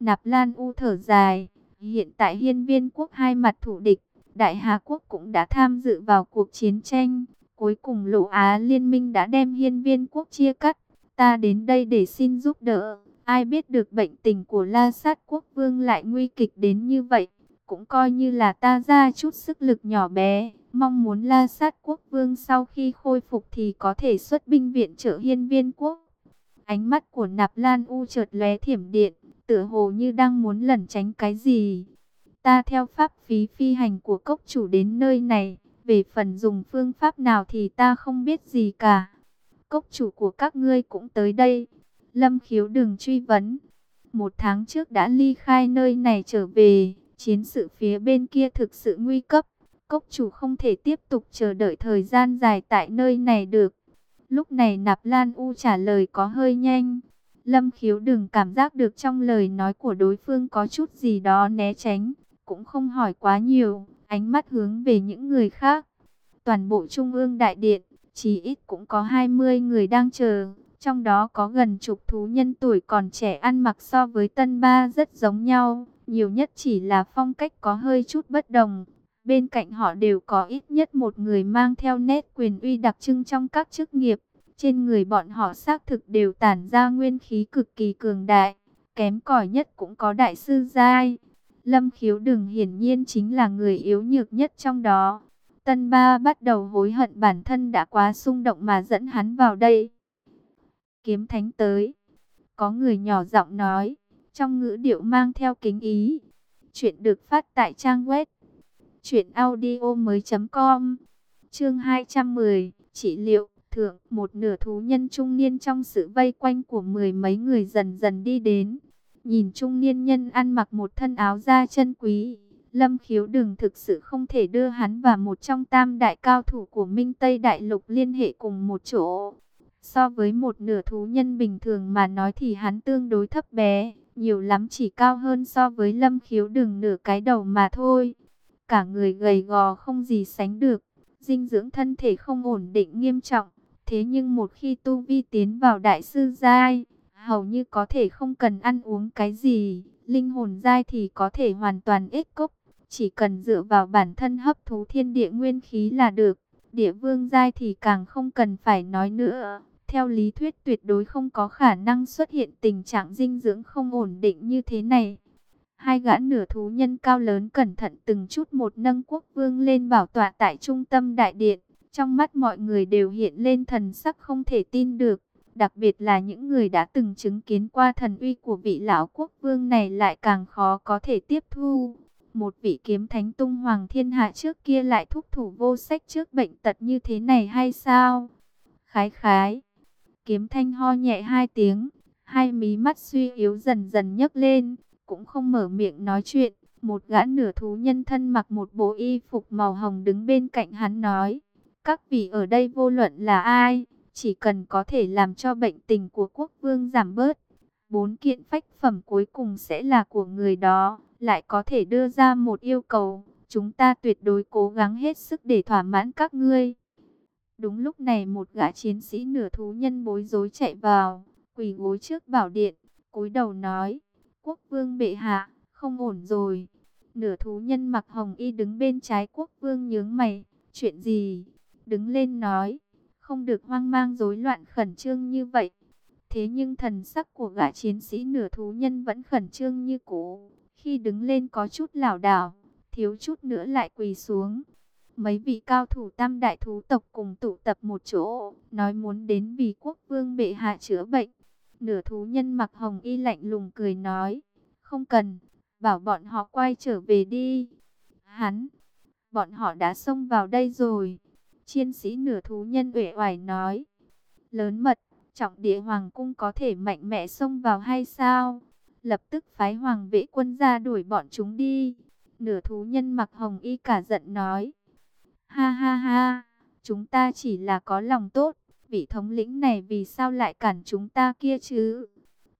S1: Nạp Lan U thở dài. Hiện tại hiên viên quốc hai mặt thủ địch. Đại Hà Quốc cũng đã tham dự vào cuộc chiến tranh. Cuối cùng Lộ Á Liên minh đã đem hiên viên quốc chia cắt. Ta đến đây để xin giúp đỡ. Ai biết được bệnh tình của La Sát Quốc Vương lại nguy kịch đến như vậy. Cũng coi như là ta ra chút sức lực nhỏ bé. Mong muốn La Sát Quốc Vương sau khi khôi phục thì có thể xuất binh viện trợ hiên viên quốc. Ánh mắt của Nạp Lan U chợt lóe thiểm điện, tựa hồ như đang muốn lẩn tránh cái gì. Ta theo pháp phí phi hành của cốc chủ đến nơi này, về phần dùng phương pháp nào thì ta không biết gì cả. Cốc chủ của các ngươi cũng tới đây. Lâm khiếu đừng truy vấn. Một tháng trước đã ly khai nơi này trở về, chiến sự phía bên kia thực sự nguy cấp. Cốc chủ không thể tiếp tục chờ đợi thời gian dài tại nơi này được. Lúc này Nạp Lan U trả lời có hơi nhanh. Lâm khiếu đừng cảm giác được trong lời nói của đối phương có chút gì đó né tránh. Cũng không hỏi quá nhiều, ánh mắt hướng về những người khác. Toàn bộ Trung ương Đại Điện, chỉ ít cũng có 20 người đang chờ. Trong đó có gần chục thú nhân tuổi còn trẻ ăn mặc so với tân ba rất giống nhau. Nhiều nhất chỉ là phong cách có hơi chút bất đồng. Bên cạnh họ đều có ít nhất một người mang theo nét quyền uy đặc trưng trong các chức nghiệp. Trên người bọn họ xác thực đều tản ra nguyên khí cực kỳ cường đại. Kém cỏi nhất cũng có đại sư giai. Lâm khiếu đừng hiển nhiên chính là người yếu nhược nhất trong đó. Tân ba bắt đầu hối hận bản thân đã quá xung động mà dẫn hắn vào đây. Kiếm thánh tới. Có người nhỏ giọng nói. Trong ngữ điệu mang theo kính ý. Chuyện được phát tại trang web. Chuyện audio mới com. Chương 210. Trị liệu. Thượng. Một nửa thú nhân trung niên trong sự vây quanh của mười mấy người dần dần đi đến. Nhìn trung niên nhân ăn mặc một thân áo da chân quý. Lâm khiếu đừng thực sự không thể đưa hắn và một trong tam đại cao thủ của Minh Tây Đại Lục liên hệ cùng một chỗ. So với một nửa thú nhân bình thường mà nói thì hắn tương đối thấp bé, nhiều lắm chỉ cao hơn so với lâm khiếu đừng nửa cái đầu mà thôi. Cả người gầy gò không gì sánh được, dinh dưỡng thân thể không ổn định nghiêm trọng. Thế nhưng một khi tu vi tiến vào đại sư giai, hầu như có thể không cần ăn uống cái gì, linh hồn giai thì có thể hoàn toàn ích cốc, chỉ cần dựa vào bản thân hấp thú thiên địa nguyên khí là được. Địa vương giai thì càng không cần phải nói nữa. Theo lý thuyết tuyệt đối không có khả năng xuất hiện tình trạng dinh dưỡng không ổn định như thế này. Hai gã nửa thú nhân cao lớn cẩn thận từng chút một nâng quốc vương lên bảo tọa tại trung tâm đại điện. Trong mắt mọi người đều hiện lên thần sắc không thể tin được. Đặc biệt là những người đã từng chứng kiến qua thần uy của vị lão quốc vương này lại càng khó có thể tiếp thu. Một vị kiếm thánh tung hoàng thiên hạ trước kia lại thúc thủ vô sách trước bệnh tật như thế này hay sao? Khái khái Kiếm thanh ho nhẹ hai tiếng, hai mí mắt suy yếu dần dần nhấc lên, cũng không mở miệng nói chuyện. Một gã nửa thú nhân thân mặc một bộ y phục màu hồng đứng bên cạnh hắn nói. Các vị ở đây vô luận là ai, chỉ cần có thể làm cho bệnh tình của quốc vương giảm bớt. Bốn kiện phách phẩm cuối cùng sẽ là của người đó, lại có thể đưa ra một yêu cầu. Chúng ta tuyệt đối cố gắng hết sức để thỏa mãn các ngươi. Đúng lúc này một gã chiến sĩ nửa thú nhân bối rối chạy vào, quỳ gối trước bảo điện, cúi đầu nói, quốc vương bệ hạ, không ổn rồi. Nửa thú nhân mặc hồng y đứng bên trái quốc vương nhướng mày, chuyện gì? Đứng lên nói, không được hoang mang rối loạn khẩn trương như vậy. Thế nhưng thần sắc của gã chiến sĩ nửa thú nhân vẫn khẩn trương như cũ. Khi đứng lên có chút lảo đảo, thiếu chút nữa lại quỳ xuống. Mấy vị cao thủ tam đại thú tộc cùng tụ tập một chỗ, nói muốn đến vì quốc vương bệ hạ chữa bệnh. Nửa thú nhân mặc hồng y lạnh lùng cười nói, không cần, bảo bọn họ quay trở về đi. Hắn, bọn họ đã xông vào đây rồi. Chiến sĩ nửa thú nhân uể oải nói, lớn mật, trọng địa hoàng cung có thể mạnh mẽ xông vào hay sao? Lập tức phái hoàng vệ quân ra đuổi bọn chúng đi. Nửa thú nhân mặc hồng y cả giận nói, Ha ha ha, chúng ta chỉ là có lòng tốt, vị thống lĩnh này vì sao lại cản chúng ta kia chứ?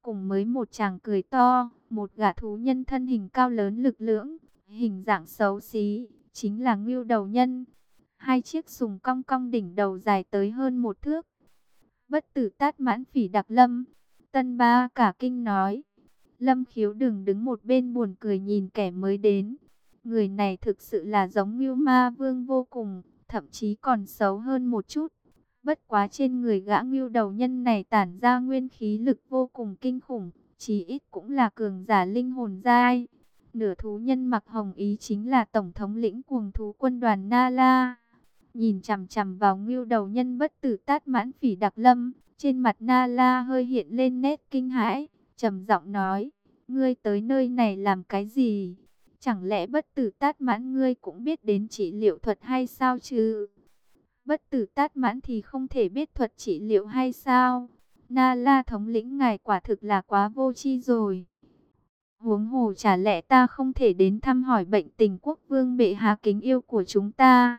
S1: Cùng mới một chàng cười to, một gã thú nhân thân hình cao lớn lực lưỡng, hình dạng xấu xí, chính là ngưu đầu nhân. Hai chiếc sùng cong cong đỉnh đầu dài tới hơn một thước. Bất tử tát mãn phỉ đặc lâm, tân ba cả kinh nói. Lâm khiếu đừng đứng một bên buồn cười nhìn kẻ mới đến. Người này thực sự là giống như ma vương vô cùng, thậm chí còn xấu hơn một chút. Bất quá trên người gã ngưu đầu nhân này tản ra nguyên khí lực vô cùng kinh khủng, chí ít cũng là cường giả linh hồn giai. Nửa thú nhân mặc hồng ý chính là tổng thống lĩnh cuồng thú quân đoàn Na La. Nhìn chằm chằm vào ngưu đầu nhân bất tử tát mãn phỉ đặc lâm, trên mặt Na La hơi hiện lên nét kinh hãi, trầm giọng nói, ngươi tới nơi này làm cái gì? Chẳng lẽ bất tử tát mãn ngươi cũng biết đến trị liệu thuật hay sao chứ? Bất tử tát mãn thì không thể biết thuật trị liệu hay sao? Na la thống lĩnh ngài quả thực là quá vô chi rồi. Huống hồ chả lẽ ta không thể đến thăm hỏi bệnh tình quốc vương bệ hạ kính yêu của chúng ta?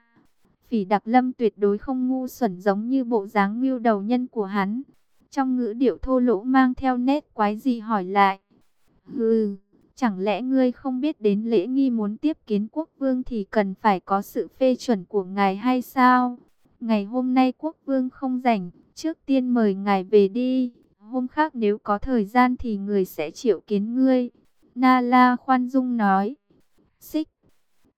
S1: Phỉ đặc lâm tuyệt đối không ngu xuẩn giống như bộ dáng ngưu đầu nhân của hắn. Trong ngữ điệu thô lỗ mang theo nét quái gì hỏi lại. Hừ. Chẳng lẽ ngươi không biết đến lễ nghi muốn tiếp kiến quốc vương thì cần phải có sự phê chuẩn của ngài hay sao? Ngày hôm nay quốc vương không rảnh, trước tiên mời ngài về đi. Hôm khác nếu có thời gian thì người sẽ triệu kiến ngươi. Na La khoan dung nói. Xích.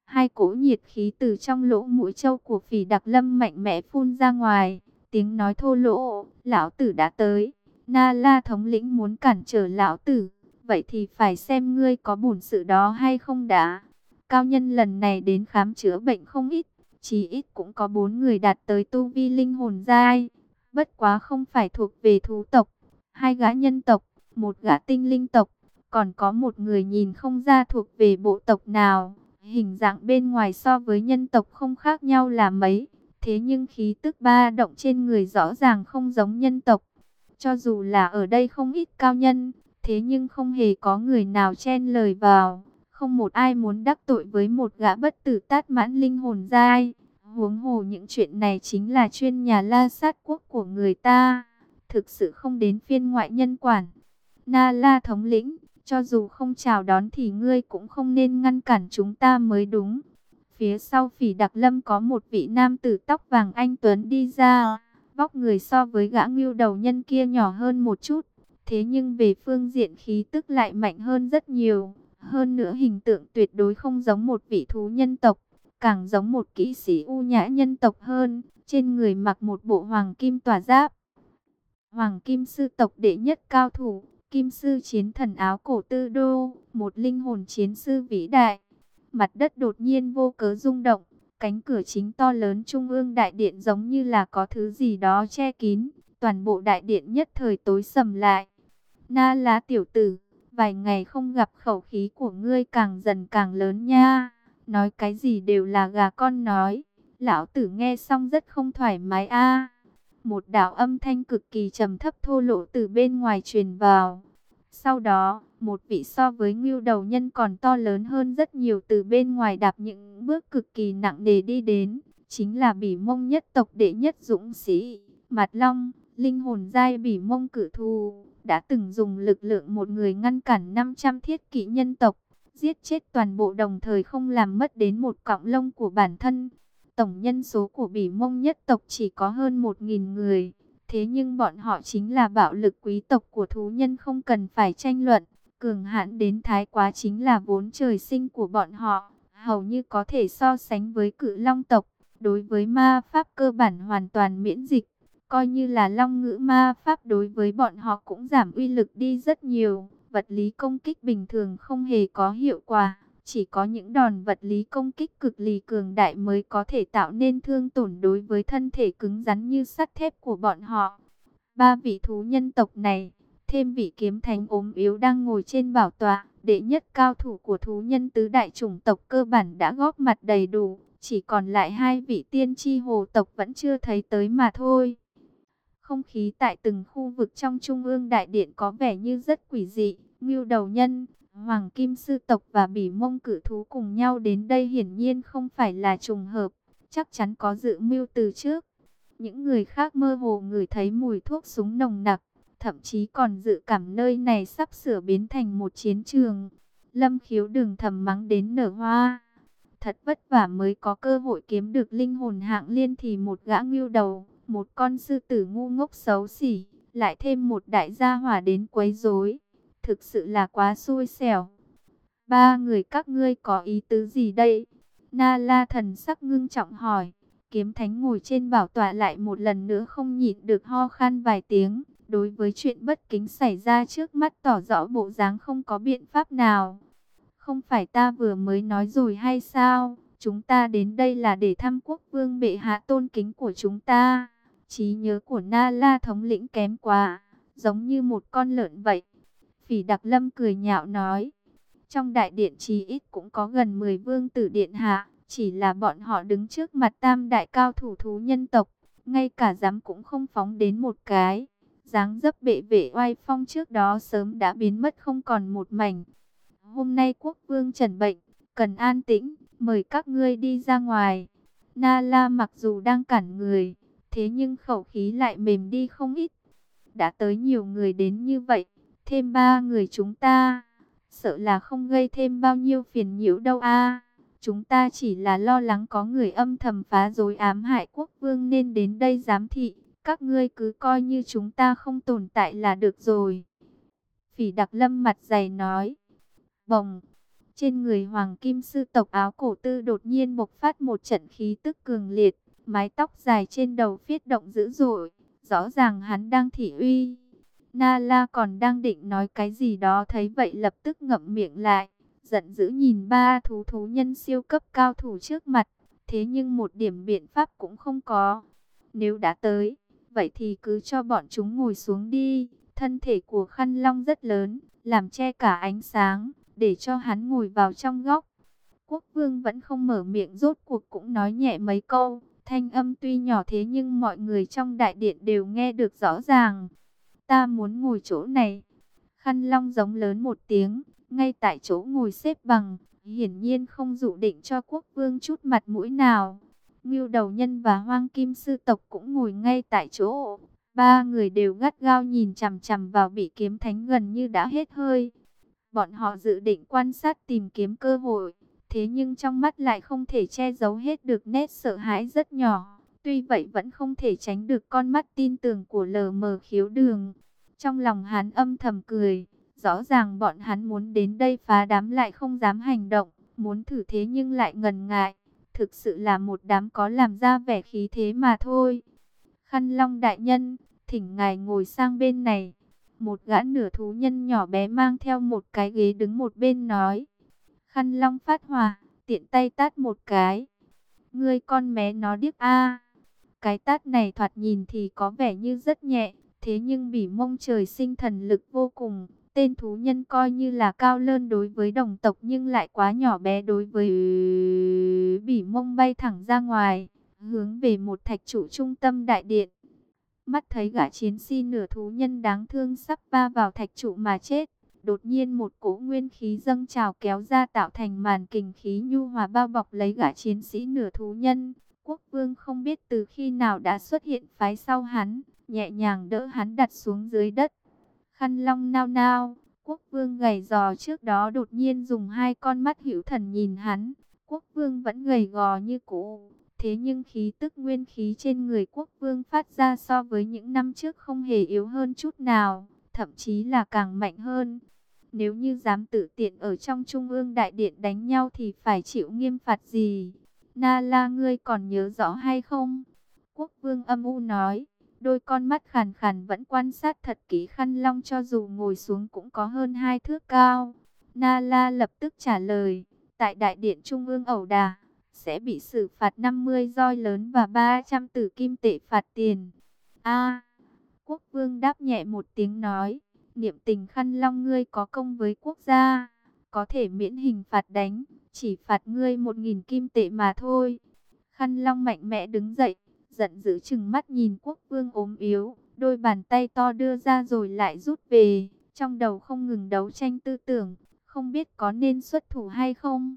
S1: Hai cỗ nhiệt khí từ trong lỗ mũi trâu của phỉ đặc lâm mạnh mẽ phun ra ngoài. Tiếng nói thô lỗ, lão tử đã tới. Na La thống lĩnh muốn cản trở lão tử vậy thì phải xem ngươi có bổn sự đó hay không đã. Cao nhân lần này đến khám chữa bệnh không ít, chỉ ít cũng có bốn người đạt tới tu vi linh hồn giai, bất quá không phải thuộc về thú tộc, hai gã nhân tộc, một gã tinh linh tộc, còn có một người nhìn không ra thuộc về bộ tộc nào, hình dạng bên ngoài so với nhân tộc không khác nhau là mấy, thế nhưng khí tức ba động trên người rõ ràng không giống nhân tộc. Cho dù là ở đây không ít cao nhân, Thế nhưng không hề có người nào chen lời vào, không một ai muốn đắc tội với một gã bất tử tát mãn linh hồn dai. Huống hồ những chuyện này chính là chuyên nhà la sát quốc của người ta, thực sự không đến phiên ngoại nhân quản. Na la thống lĩnh, cho dù không chào đón thì ngươi cũng không nên ngăn cản chúng ta mới đúng. Phía sau phỉ đặc lâm có một vị nam tử tóc vàng anh Tuấn đi ra, vóc người so với gã ngưu đầu nhân kia nhỏ hơn một chút Thế nhưng về phương diện khí tức lại mạnh hơn rất nhiều. Hơn nữa hình tượng tuyệt đối không giống một vị thú nhân tộc, càng giống một kỹ sĩ u nhã nhân tộc hơn. Trên người mặc một bộ hoàng kim tỏa giáp. Hoàng kim sư tộc đệ nhất cao thủ, kim sư chiến thần áo cổ tư đô, một linh hồn chiến sư vĩ đại. Mặt đất đột nhiên vô cớ rung động, cánh cửa chính to lớn trung ương đại điện giống như là có thứ gì đó che kín, toàn bộ đại điện nhất thời tối sầm lại. Na lá tiểu tử, vài ngày không gặp khẩu khí của ngươi càng dần càng lớn nha. Nói cái gì đều là gà con nói. Lão tử nghe xong rất không thoải mái a. Một đạo âm thanh cực kỳ trầm thấp thô lỗ từ bên ngoài truyền vào. Sau đó, một vị so với ngưu đầu nhân còn to lớn hơn rất nhiều từ bên ngoài đạp những bước cực kỳ nặng nề đi đến. Chính là bỉ mông nhất tộc đệ nhất dũng sĩ, Mặt Long, linh hồn giai bỉ mông cử thù đã từng dùng lực lượng một người ngăn cản 500 thiết kỵ nhân tộc, giết chết toàn bộ đồng thời không làm mất đến một cọng lông của bản thân. Tổng nhân số của bỉ mông nhất tộc chỉ có hơn 1.000 người, thế nhưng bọn họ chính là bạo lực quý tộc của thú nhân không cần phải tranh luận. Cường hãn đến thái quá chính là vốn trời sinh của bọn họ, hầu như có thể so sánh với cự long tộc, đối với ma pháp cơ bản hoàn toàn miễn dịch Coi như là long ngữ ma pháp đối với bọn họ cũng giảm uy lực đi rất nhiều. Vật lý công kích bình thường không hề có hiệu quả. Chỉ có những đòn vật lý công kích cực lì cường đại mới có thể tạo nên thương tổn đối với thân thể cứng rắn như sắt thép của bọn họ. Ba vị thú nhân tộc này, thêm vị kiếm thánh ốm yếu đang ngồi trên bảo tọa, đệ nhất cao thủ của thú nhân tứ đại chủng tộc cơ bản đã góp mặt đầy đủ, chỉ còn lại hai vị tiên tri hồ tộc vẫn chưa thấy tới mà thôi. Không khí tại từng khu vực trong trung ương đại điện có vẻ như rất quỷ dị, ngưu đầu nhân, Hoàng Kim Sư Tộc và Bỉ Mông Cử Thú cùng nhau đến đây hiển nhiên không phải là trùng hợp, chắc chắn có dự mưu từ trước. Những người khác mơ hồ ngửi thấy mùi thuốc súng nồng nặc, thậm chí còn dự cảm nơi này sắp sửa biến thành một chiến trường. Lâm khiếu đừng thầm mắng đến nở hoa. Thật vất vả mới có cơ hội kiếm được linh hồn hạng liên thì một gã ngưu đầu, một con sư tử ngu ngốc xấu xỉ, lại thêm một đại gia hỏa đến quấy rối. Thực sự là quá xui xẻo. Ba người các ngươi có ý tứ gì đây? Na la thần sắc ngưng trọng hỏi. Kiếm thánh ngồi trên bảo tọa lại một lần nữa không nhịn được ho khan vài tiếng. Đối với chuyện bất kính xảy ra trước mắt tỏ rõ bộ dáng không có biện pháp nào. Không phải ta vừa mới nói rồi hay sao? Chúng ta đến đây là để thăm quốc vương bệ hạ tôn kính của chúng ta trí nhớ của Na La thống lĩnh kém quá, giống như một con lợn vậy. Phỉ Đặc Lâm cười nhạo nói, trong đại điện chí ít cũng có gần 10 vương tử điện hạ, chỉ là bọn họ đứng trước mặt tam đại cao thủ thú nhân tộc, ngay cả dám cũng không phóng đến một cái. dáng dấp bệ vệ oai phong trước đó sớm đã biến mất không còn một mảnh. Hôm nay quốc vương trần bệnh, cần an tĩnh, mời các ngươi đi ra ngoài. Na La mặc dù đang cản người, thế nhưng khẩu khí lại mềm đi không ít. Đã tới nhiều người đến như vậy, thêm ba người chúng ta, sợ là không gây thêm bao nhiêu phiền nhiễu đâu a. Chúng ta chỉ là lo lắng có người âm thầm phá rối ám hại quốc vương nên đến đây giám thị, các ngươi cứ coi như chúng ta không tồn tại là được rồi. Phỉ đặc lâm mặt dày nói, bồng, trên người hoàng kim sư tộc áo cổ tư đột nhiên bộc phát một trận khí tức cường liệt, mái tóc dài trên đầu phiết động dữ dội, rõ ràng hắn đang thị uy. Na La còn đang định nói cái gì đó thấy vậy lập tức ngậm miệng lại, giận dữ nhìn ba thú thú nhân siêu cấp cao thủ trước mặt, thế nhưng một điểm biện pháp cũng không có. Nếu đã tới, vậy thì cứ cho bọn chúng ngồi xuống đi, thân thể của khăn long rất lớn, làm che cả ánh sáng, để cho hắn ngồi vào trong góc. Quốc vương vẫn không mở miệng rốt cuộc cũng nói nhẹ mấy câu, thanh âm tuy nhỏ thế nhưng mọi người trong đại điện đều nghe được rõ ràng ta muốn ngồi chỗ này. Khăn long giống lớn một tiếng, ngay tại chỗ ngồi xếp bằng, hiển nhiên không dụ định cho quốc vương chút mặt mũi nào. Ngưu đầu nhân và hoang kim sư tộc cũng ngồi ngay tại chỗ. Ba người đều gắt gao nhìn chằm chằm vào bị kiếm thánh gần như đã hết hơi. Bọn họ dự định quan sát tìm kiếm cơ hội, thế nhưng trong mắt lại không thể che giấu hết được nét sợ hãi rất nhỏ. Tuy vậy vẫn không thể tránh được con mắt tin tưởng của lờ mờ khiếu đường. Trong lòng hắn âm thầm cười, rõ ràng bọn hắn muốn đến đây phá đám lại không dám hành động, muốn thử thế nhưng lại ngần ngại. Thực sự là một đám có làm ra vẻ khí thế mà thôi. Khăn Long đại nhân, thỉnh ngài ngồi sang bên này. Một gã nửa thú nhân nhỏ bé mang theo một cái ghế đứng một bên nói. Khăn Long phát hỏa, tiện tay tát một cái. Ngươi con mé nó điếc a cái tát này thoạt nhìn thì có vẻ như rất nhẹ, thế nhưng bỉ mông trời sinh thần lực vô cùng. Tên thú nhân coi như là cao lớn đối với đồng tộc nhưng lại quá nhỏ bé đối với bỉ mông bay thẳng ra ngoài, hướng về một thạch trụ trung tâm đại điện. Mắt thấy gã chiến sĩ nửa thú nhân đáng thương sắp va vào thạch trụ mà chết. Đột nhiên một cỗ nguyên khí dâng trào kéo ra tạo thành màn kình khí nhu hòa bao bọc lấy gã chiến sĩ nửa thú nhân. Quốc vương không biết từ khi nào đã xuất hiện phái sau hắn, nhẹ nhàng đỡ hắn đặt xuống dưới đất. Khăn long nao nao, quốc vương gầy gò trước đó đột nhiên dùng hai con mắt hữu thần nhìn hắn. Quốc vương vẫn gầy gò như cũ, thế nhưng khí tức nguyên khí trên người quốc vương phát ra so với những năm trước không hề yếu hơn chút nào, thậm chí là càng mạnh hơn. Nếu như dám tự tiện ở trong trung ương đại điện đánh nhau thì phải chịu nghiêm phạt gì? Na la ngươi còn nhớ rõ hay không? Quốc vương âm u nói, đôi con mắt khàn khàn vẫn quan sát thật kỹ khăn long cho dù ngồi xuống cũng có hơn hai thước cao. Na La lập tức trả lời, tại đại điện trung ương ẩu đà, sẽ bị xử phạt 50 roi lớn và 300 tử kim tệ phạt tiền. A quốc vương đáp nhẹ một tiếng nói, niệm tình khăn long ngươi có công với quốc gia, có thể miễn hình phạt đánh, chỉ phạt ngươi một nghìn kim tệ mà thôi. Khăn long mạnh mẽ đứng dậy, giận dữ chừng mắt nhìn quốc vương ốm yếu, đôi bàn tay to đưa ra rồi lại rút về, trong đầu không ngừng đấu tranh tư tưởng, không biết có nên xuất thủ hay không.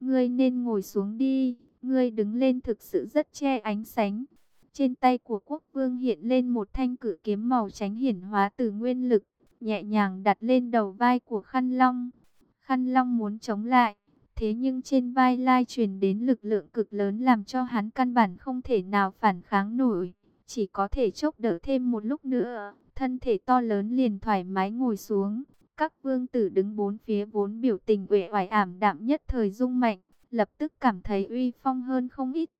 S1: Ngươi nên ngồi xuống đi, ngươi đứng lên thực sự rất che ánh sánh. Trên tay của quốc vương hiện lên một thanh cử kiếm màu tránh hiển hóa từ nguyên lực, nhẹ nhàng đặt lên đầu vai của khăn long. Khăn long muốn chống lại, thế nhưng trên vai lai truyền đến lực lượng cực lớn làm cho hắn căn bản không thể nào phản kháng nổi. Chỉ có thể chốc đỡ thêm một lúc nữa, thân thể to lớn liền thoải mái ngồi xuống. Các vương tử đứng bốn phía vốn biểu tình uể oải ảm đạm nhất thời dung mạnh, lập tức cảm thấy uy phong hơn không ít.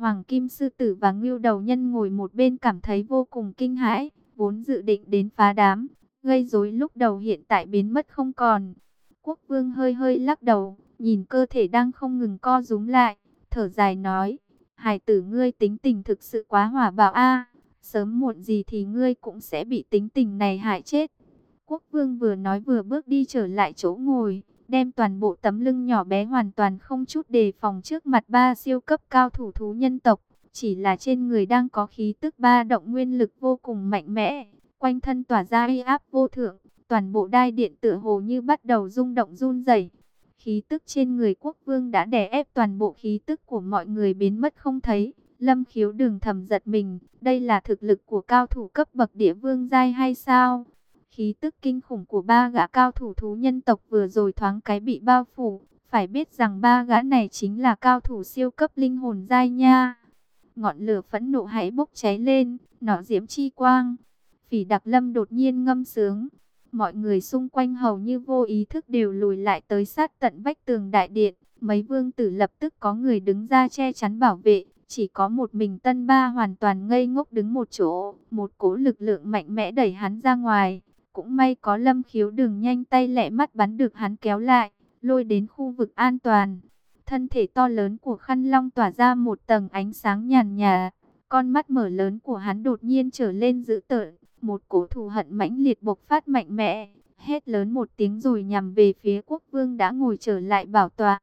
S1: Hoàng Kim Sư Tử và Ngưu Đầu Nhân ngồi một bên cảm thấy vô cùng kinh hãi, vốn dự định đến phá đám, gây rối lúc đầu hiện tại biến mất không còn. Quốc vương hơi hơi lắc đầu, nhìn cơ thể đang không ngừng co rúm lại, thở dài nói, hài tử ngươi tính tình thực sự quá hỏa bạo a sớm muộn gì thì ngươi cũng sẽ bị tính tình này hại chết. Quốc vương vừa nói vừa bước đi trở lại chỗ ngồi, đem toàn bộ tấm lưng nhỏ bé hoàn toàn không chút đề phòng trước mặt ba siêu cấp cao thủ thú nhân tộc. Chỉ là trên người đang có khí tức ba động nguyên lực vô cùng mạnh mẽ, quanh thân tỏa ra uy áp vô thượng, toàn bộ đai điện tựa hồ như bắt đầu rung động run rẩy. Khí tức trên người quốc vương đã đè ép toàn bộ khí tức của mọi người biến mất không thấy. Lâm khiếu đường thầm giật mình, đây là thực lực của cao thủ cấp bậc địa vương giai hay sao? Khí tức kinh khủng của ba gã cao thủ thú nhân tộc vừa rồi thoáng cái bị bao phủ. Phải biết rằng ba gã này chính là cao thủ siêu cấp linh hồn giai nha. Ngọn lửa phẫn nộ hãy bốc cháy lên, nó diễm chi quang. Phỉ đặc lâm đột nhiên ngâm sướng. Mọi người xung quanh hầu như vô ý thức đều lùi lại tới sát tận vách tường đại điện. Mấy vương tử lập tức có người đứng ra che chắn bảo vệ. Chỉ có một mình tân ba hoàn toàn ngây ngốc đứng một chỗ. Một cố lực lượng mạnh mẽ đẩy hắn ra ngoài. Cũng may có lâm khiếu đường nhanh tay lẹ mắt bắn được hắn kéo lại, lôi đến khu vực an toàn. Thân thể to lớn của khăn long tỏa ra một tầng ánh sáng nhàn nhà. Con mắt mở lớn của hắn đột nhiên trở lên dữ tợn. Một cổ thù hận mãnh liệt bộc phát mạnh mẽ. Hét lớn một tiếng rồi nhằm về phía quốc vương đã ngồi trở lại bảo tọa.